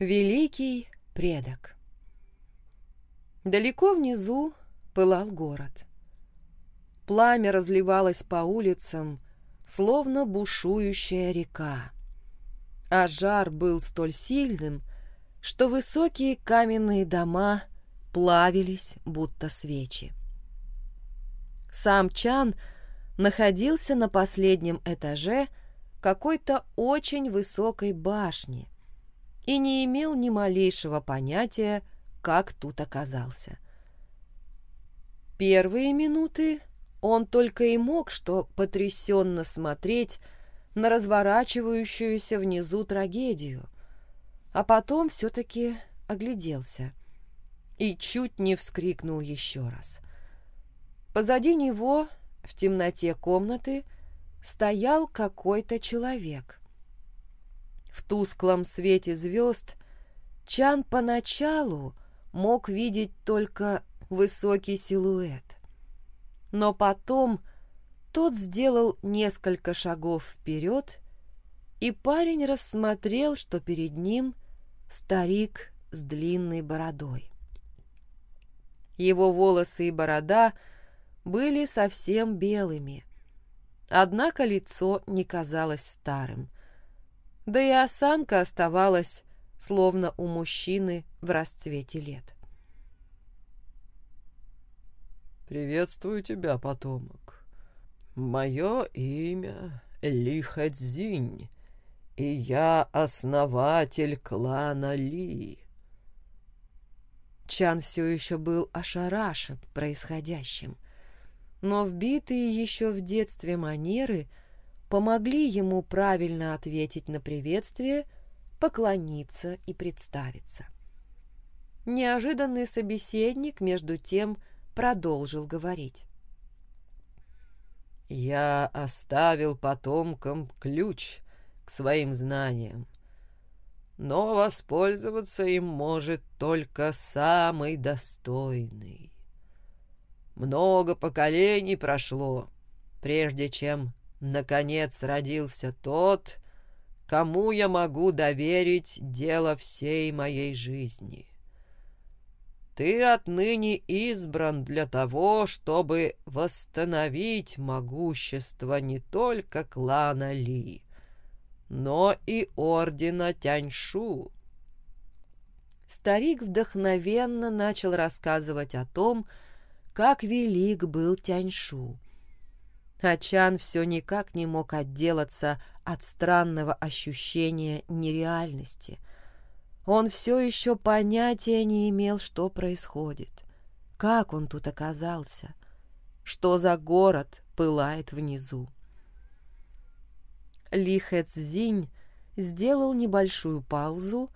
Великий предок. Далеко внизу пылал город. Пламя разливалось по улицам, словно бушующая река. А жар был столь сильным, что высокие каменные дома плавились, будто свечи. Сам Чан находился на последнем этаже какой-то очень высокой башни, и не имел ни малейшего понятия, как тут оказался. Первые минуты он только и мог что потрясенно смотреть на разворачивающуюся внизу трагедию, а потом все-таки огляделся и чуть не вскрикнул еще раз. Позади него, в темноте комнаты, стоял какой-то человек. В тусклом свете звезд Чан поначалу мог видеть только высокий силуэт. Но потом тот сделал несколько шагов вперед, и парень рассмотрел, что перед ним старик с длинной бородой. Его волосы и борода были совсем белыми, однако лицо не казалось старым — да и осанка оставалась, словно у мужчины в расцвете лет. «Приветствую тебя, потомок. Мое имя Лихадзинь, и я основатель клана Ли». Чан все еще был ошарашен происходящим, но вбитые еще в детстве манеры – помогли ему правильно ответить на приветствие, поклониться и представиться. Неожиданный собеседник, между тем, продолжил говорить. «Я оставил потомкам ключ к своим знаниям, но воспользоваться им может только самый достойный. Много поколений прошло, прежде чем Наконец родился тот, кому я могу доверить дело всей моей жизни. Ты отныне избран для того, чтобы восстановить могущество не только клана Ли, но и ордена Тяньшу. Старик вдохновенно начал рассказывать о том, как велик был Тяньшу а Чан все никак не мог отделаться от странного ощущения нереальности. Он все еще понятия не имел, что происходит. Как он тут оказался? Что за город пылает внизу? Ли Хэцзинь сделал небольшую паузу,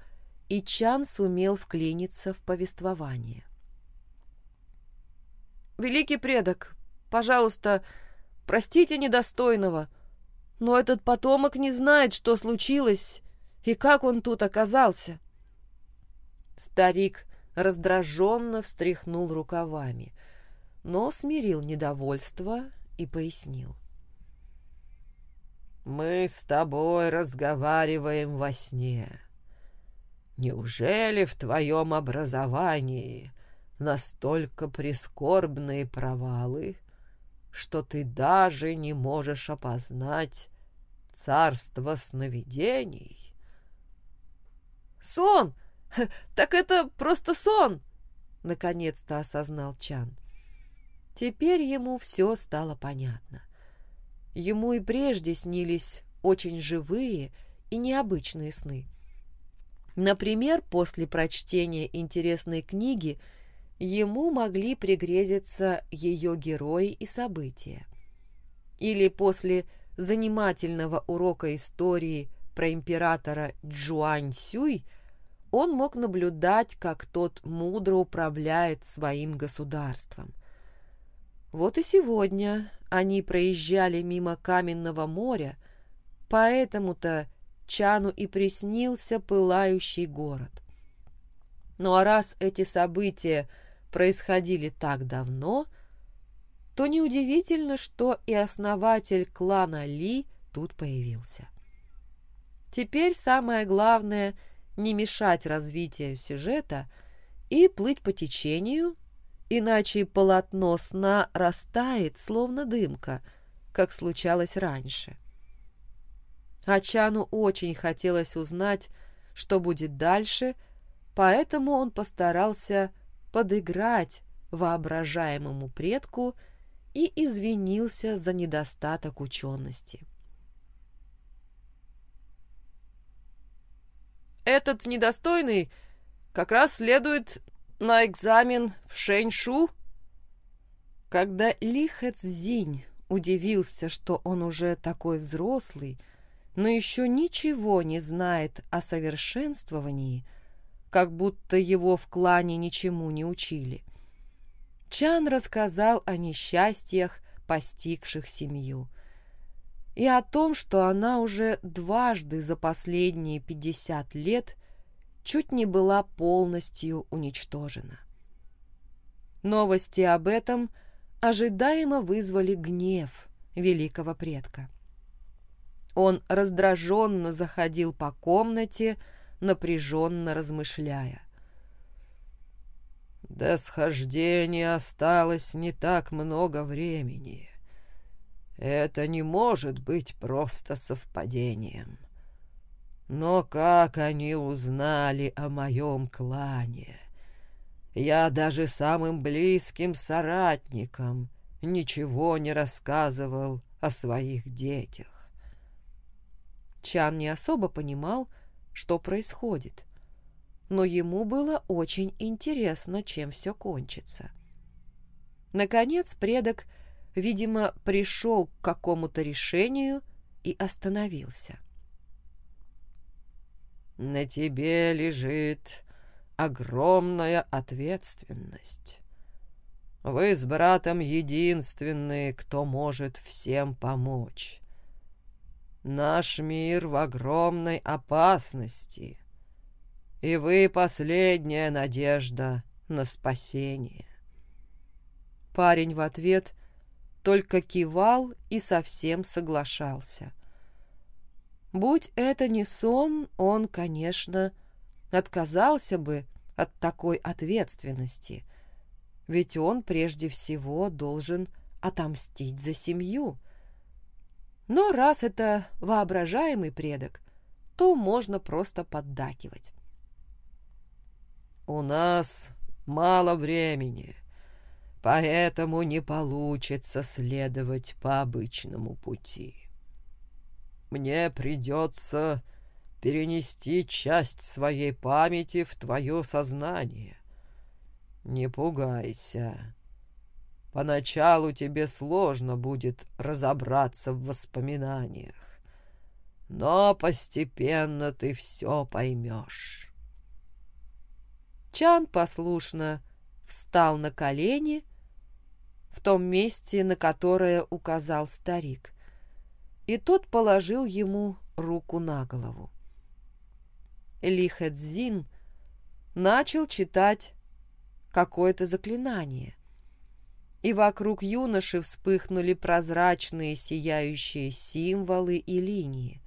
и Чан сумел вклиниться в повествование. «Великий предок, пожалуйста, — Простите недостойного, но этот потомок не знает, что случилось и как он тут оказался. Старик раздраженно встряхнул рукавами, но смирил недовольство и пояснил. «Мы с тобой разговариваем во сне. Неужели в твоем образовании настолько прискорбные провалы, что ты даже не можешь опознать царство сновидений. «Сон! Так это просто сон!» — наконец-то осознал Чан. Теперь ему все стало понятно. Ему и прежде снились очень живые и необычные сны. Например, после прочтения интересной книги — ему могли пригрезиться ее герои и события. Или после занимательного урока истории про императора Джуань Сюй он мог наблюдать, как тот мудро управляет своим государством. Вот и сегодня они проезжали мимо Каменного моря, поэтому-то Чану и приснился пылающий город. Ну а раз эти события – происходили так давно, то неудивительно, что и основатель клана Ли тут появился. Теперь самое главное не мешать развитию сюжета и плыть по течению, иначе полотно сна растает, словно дымка, как случалось раньше. Ачану очень хотелось узнать, что будет дальше, поэтому он постарался подыграть воображаемому предку и извинился за недостаток учености. «Этот недостойный как раз следует на экзамен в Шэньшу?» Когда Ли Хэцзинь удивился, что он уже такой взрослый, но еще ничего не знает о совершенствовании, как будто его в клане ничему не учили. Чан рассказал о несчастьях, постигших семью, и о том, что она уже дважды за последние пятьдесят лет чуть не была полностью уничтожена. Новости об этом ожидаемо вызвали гнев великого предка. Он раздраженно заходил по комнате, напряженно размышляя. До схождения осталось не так много времени. Это не может быть просто совпадением. Но как они узнали о моем клане? Я даже самым близким соратникам ничего не рассказывал о своих детях. Чан не особо понимал, что происходит, но ему было очень интересно, чем все кончится. Наконец предок, видимо, пришел к какому-то решению и остановился. «На тебе лежит огромная ответственность. Вы с братом единственные, кто может всем помочь. Наш мир в огромной опасности, и вы последняя надежда на спасение. Парень в ответ только кивал и совсем соглашался. Будь это не сон, он, конечно, отказался бы от такой ответственности, ведь он прежде всего должен отомстить за семью — но раз это воображаемый предок, то можно просто поддакивать. «У нас мало времени, поэтому не получится следовать по обычному пути. Мне придется перенести часть своей памяти в твое сознание. Не пугайся, Поначалу тебе сложно будет разобраться в воспоминаниях, но постепенно ты все поймешь. Чан послушно встал на колени в том месте, на которое указал старик, и тот положил ему руку на голову. Ли Хэцзин начал читать какое-то заклинание — и вокруг юноши вспыхнули прозрачные сияющие символы и линии.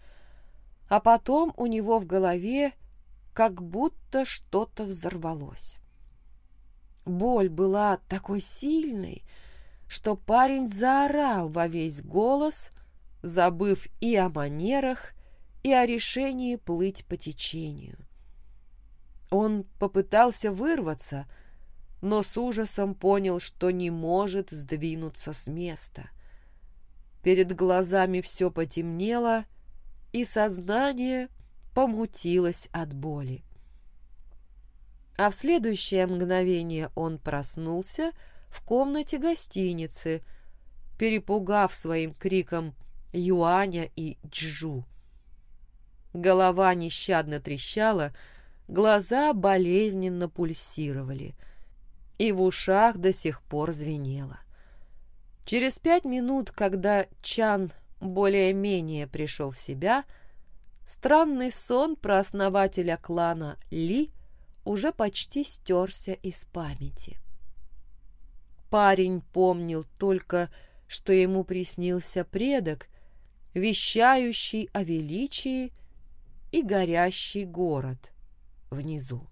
А потом у него в голове как будто что-то взорвалось. Боль была такой сильной, что парень заорал во весь голос, забыв и о манерах, и о решении плыть по течению. Он попытался вырваться, но с ужасом понял, что не может сдвинуться с места. Перед глазами все потемнело, и сознание помутилось от боли. А в следующее мгновение он проснулся в комнате гостиницы, перепугав своим криком Юаня и Джу. Голова нещадно трещала, глаза болезненно пульсировали — и в ушах до сих пор звенело. Через пять минут, когда Чан более-менее пришел в себя, странный сон про основателя клана Ли уже почти стерся из памяти. Парень помнил только, что ему приснился предок, вещающий о величии и горящий город, внизу.